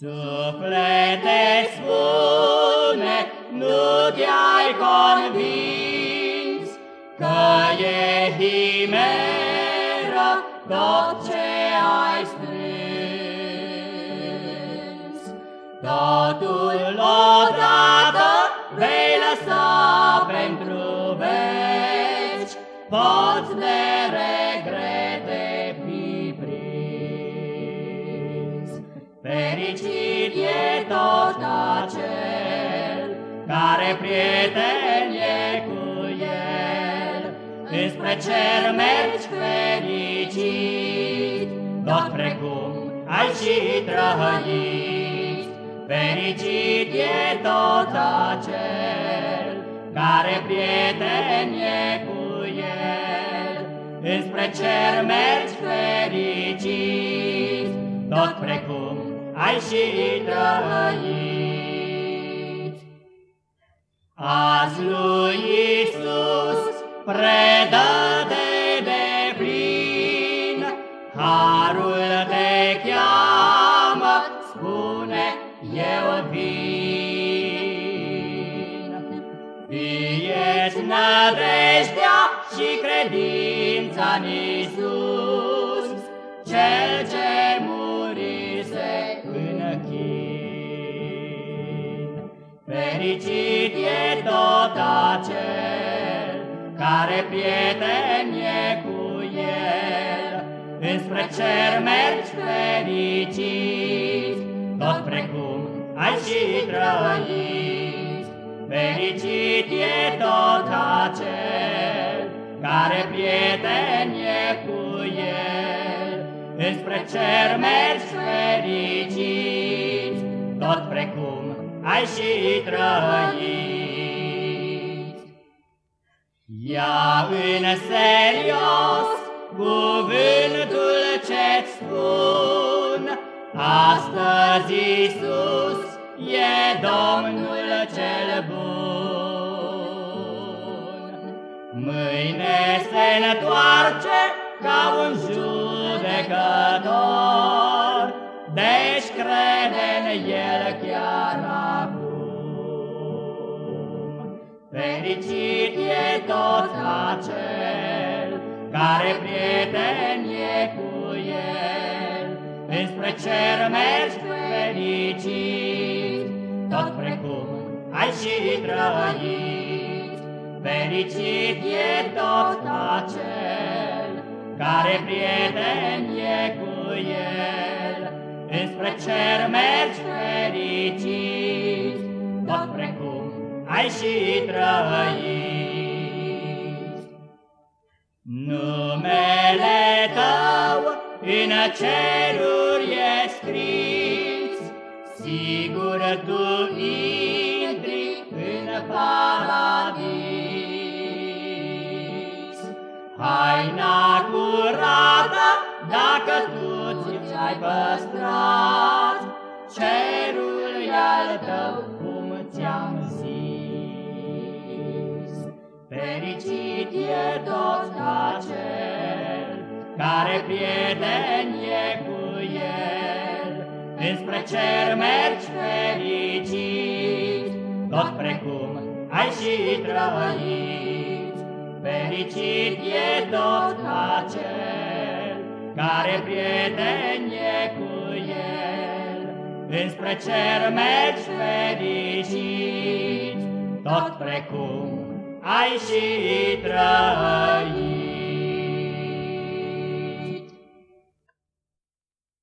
Suflete spune, nu te-ai convins Că e himeră tot ce ai strâns. Totul odată vei lăsa pentru veci Poți de Fericit e tot acel care prieten e cu el. Înspre cer mergi fericit, tot precum ai și trăit. Fericit e tot acel care prieten e cu el. Înspre cer mergi fericit, tot precum ai și trăit. Azi lui Iisus predă de deplin, Harul te cheamă, spune eu vin. Fie-ți nădejdea și credința în Iisus, Cel ce Fericit e tot acel care prieten e cu el. Înspre cer mergi fericit, tot precum ai și trăit. Fericit e tot acel care prieten e cu el. Înspre cer mergi fericit, tot precum ai și trăit. Ia în serios cuvântul ce-ți spun, Astăzi Iisus e Domnul cel bun. Mâine se întoarce ca un judecător, Deci crede în El chiar Fericit e tot acel care prieten e cu el. Înspre cer mergi fericit, tot precum ai și trăit. Fericit e tot acel care prieten e cu el. Înspre cer mergi fericit, tot precum ai și trăit. Numele tău în ceruri e scris, Sigur tu intri în paradis. Haina curată, dacă tu ți-ai păstrat, Fericit e tot acel care prieten e cu el. Înspre cer mergi fericit, tot precum ai și trăit. Fericit e tot acel care prieten e cu el. Înspre cer mergi fericit, tot precum ai și trăit.